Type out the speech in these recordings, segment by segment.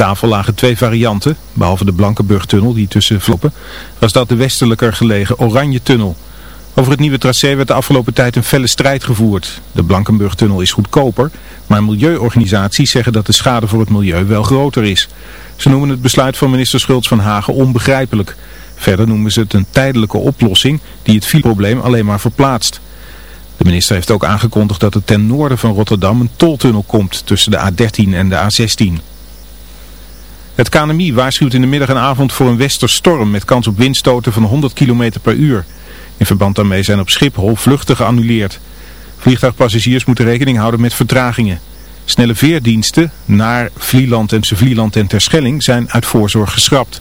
tafel lagen twee varianten, behalve de Blankenburg-tunnel die tussen floppen, was dat de westelijker gelegen Oranje-tunnel. Over het nieuwe tracé werd de afgelopen tijd een felle strijd gevoerd. De Blankenburg-tunnel is goedkoper, maar milieuorganisaties zeggen dat de schade voor het milieu wel groter is. Ze noemen het besluit van minister Schultz van Hagen onbegrijpelijk. Verder noemen ze het een tijdelijke oplossing die het fileprobleem alleen maar verplaatst. De minister heeft ook aangekondigd dat er ten noorden van Rotterdam een toltunnel komt tussen de A13 en de A16. Het KNMI waarschuwt in de middag en avond voor een westerstorm met kans op windstoten van 100 km per uur. In verband daarmee zijn op Schiphol vluchten geannuleerd. Vliegtuigpassagiers moeten rekening houden met vertragingen. Snelle veerdiensten naar Vlieland en Vlieland en Terschelling zijn uit voorzorg geschrapt.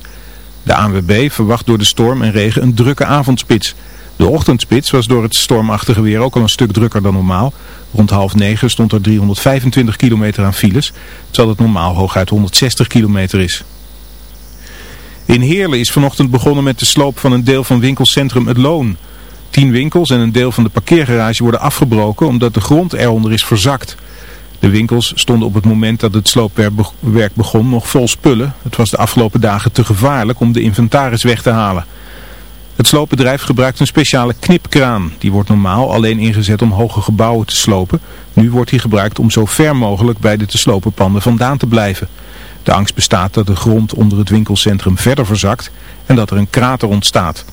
De ANWB verwacht door de storm en regen een drukke avondspits. De ochtendspits was door het stormachtige weer ook al een stuk drukker dan normaal. Rond half negen stond er 325 kilometer aan files, terwijl het normaal hooguit 160 kilometer is. In Heerlen is vanochtend begonnen met de sloop van een deel van winkelcentrum Het Loon. Tien winkels en een deel van de parkeergarage worden afgebroken omdat de grond eronder is verzakt. De winkels stonden op het moment dat het sloopwerk begon nog vol spullen. Het was de afgelopen dagen te gevaarlijk om de inventaris weg te halen. Het sloopbedrijf gebruikt een speciale knipkraan. Die wordt normaal alleen ingezet om hoge gebouwen te slopen. Nu wordt die gebruikt om zo ver mogelijk bij de te slopen panden vandaan te blijven. De angst bestaat dat de grond onder het winkelcentrum verder verzakt en dat er een krater ontstaat.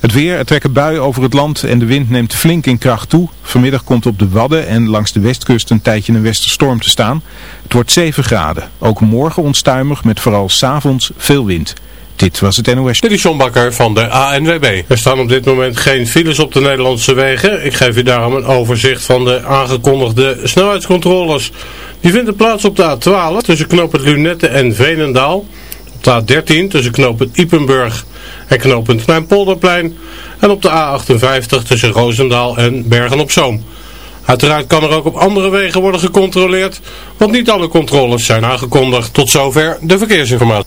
Het weer, er trekken buien over het land en de wind neemt flink in kracht toe. Vanmiddag komt op de Wadden en langs de westkust een tijdje een westerstorm te staan. Het wordt 7 graden. Ook morgen onstuimig met vooral s'avonds veel wind. Dit was het NOS. Dit is John Bakker van de ANWB. Er staan op dit moment geen files op de Nederlandse wegen. Ik geef u daarom een overzicht van de aangekondigde snelheidscontroles. Die vinden plaats op de A12 tussen knooppunt Lunette en Veenendaal. Op de A13 tussen knooppunt Ipenburg en knooppunt Kleinpolderplein. En op de A58 tussen Roosendaal en Bergen-op-Zoom. Uiteraard kan er ook op andere wegen worden gecontroleerd, want niet alle controles zijn aangekondigd. Tot zover de verkeersinformatie.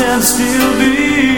and still be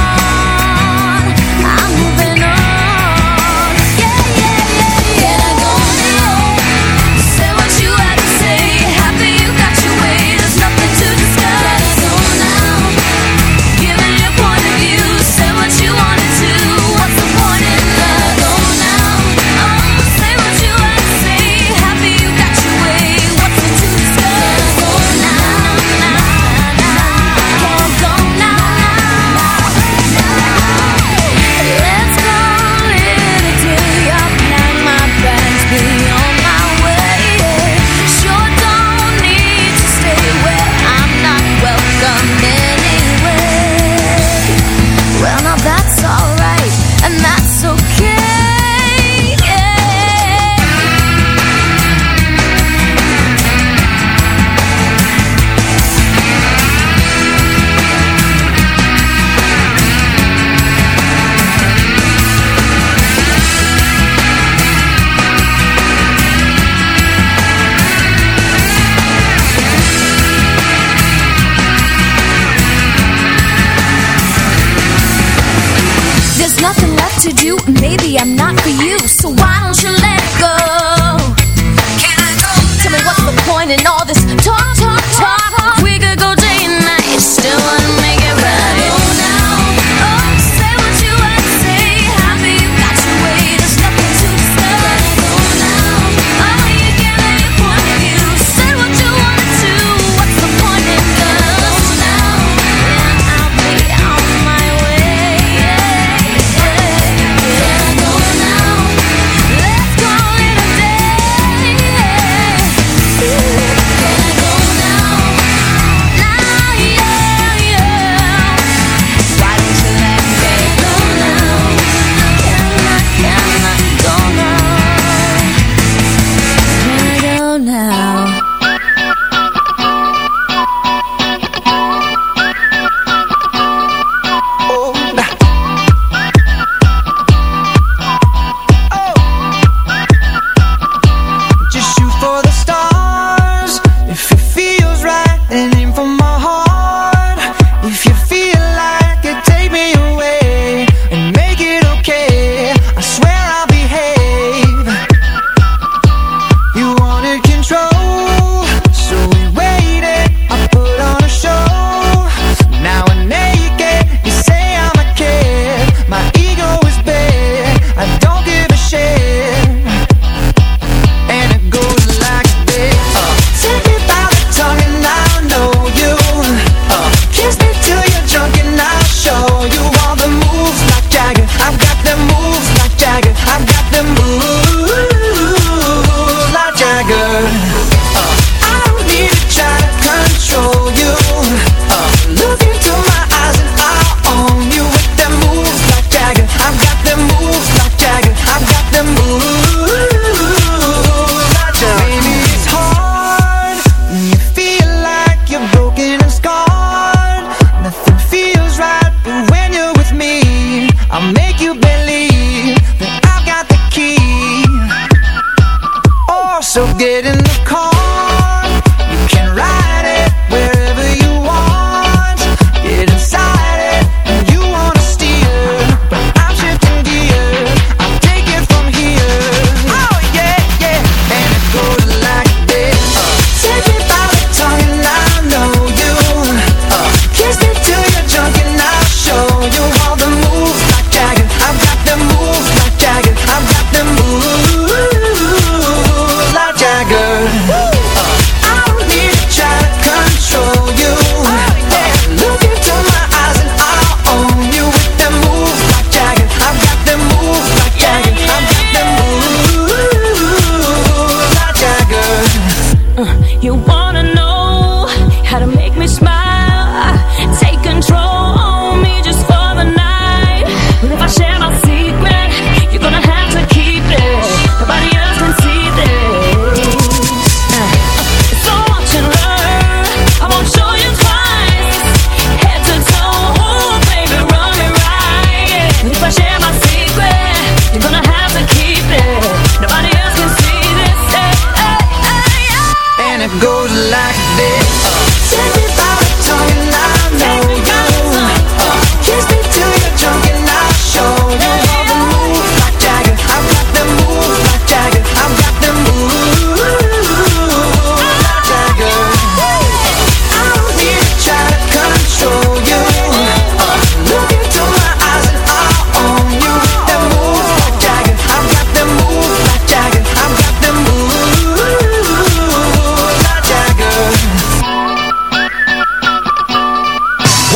So get in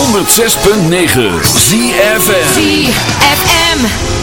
106.9 ZFM ZFM.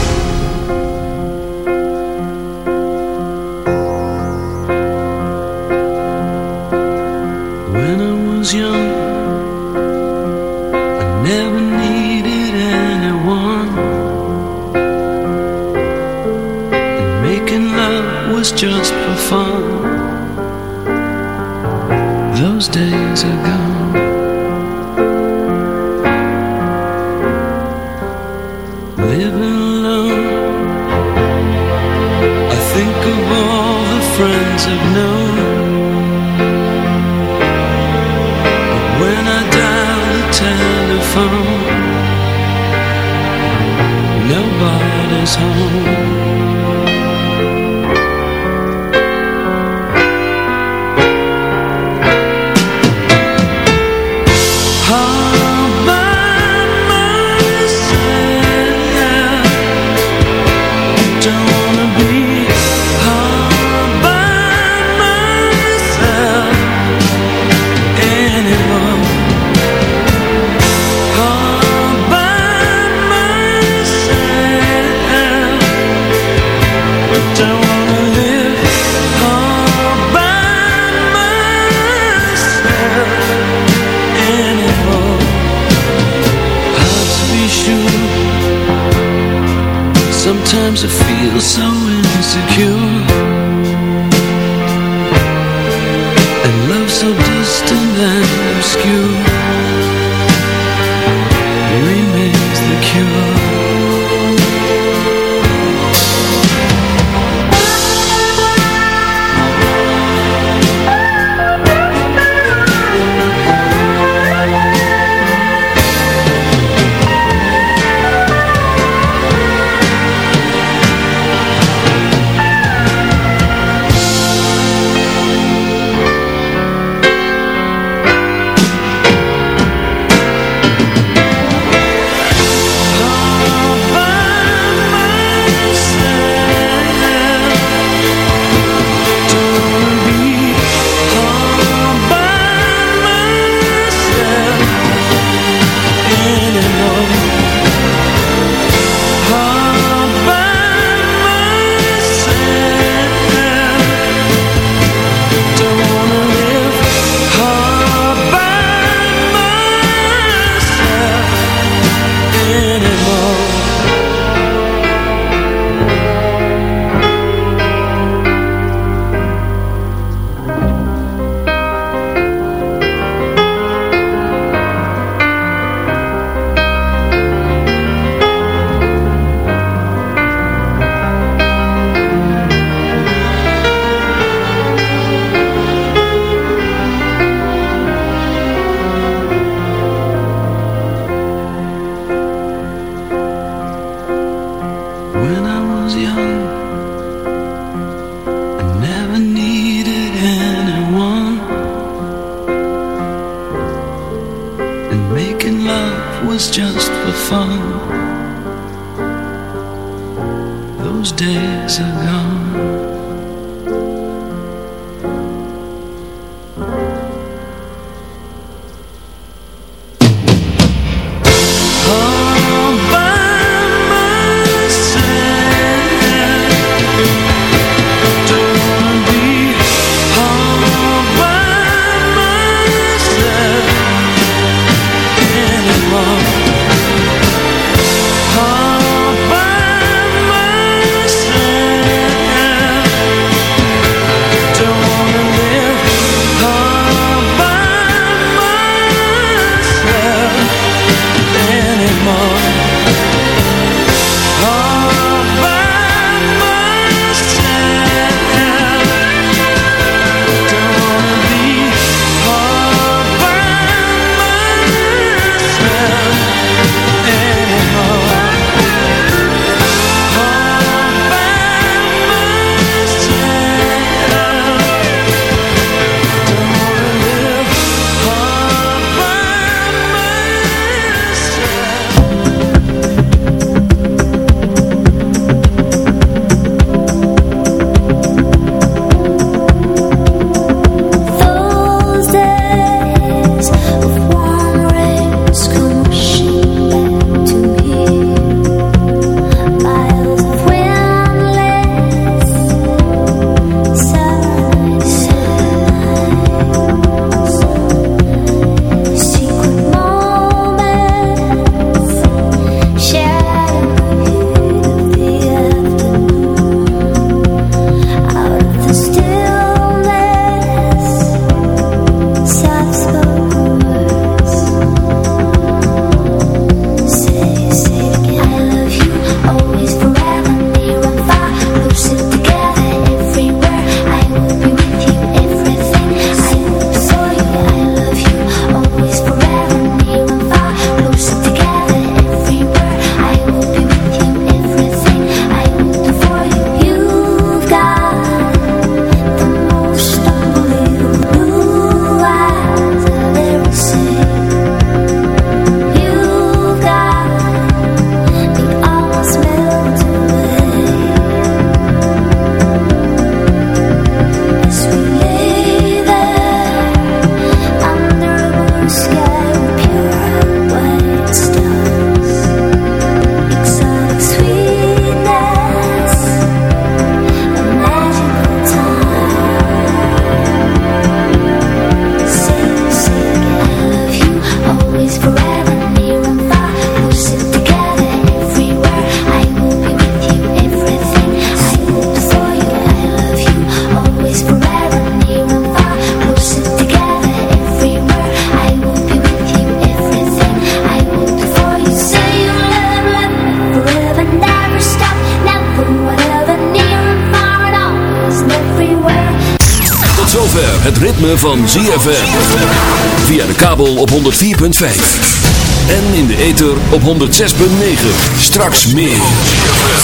Op 106.9. Straks meer.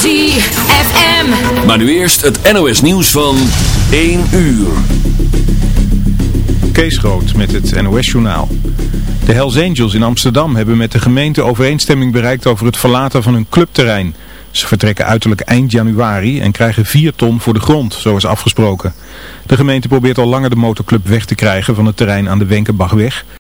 ZFM. Maar nu eerst het NOS nieuws van 1 uur. Kees Groot met het NOS-journaal. De Hells Angels in Amsterdam hebben met de gemeente overeenstemming bereikt over het verlaten van hun clubterrein. Ze vertrekken uiterlijk eind januari en krijgen 4 ton voor de grond, zoals afgesproken. De gemeente probeert al langer de motorclub weg te krijgen van het terrein aan de Wenkenbachweg.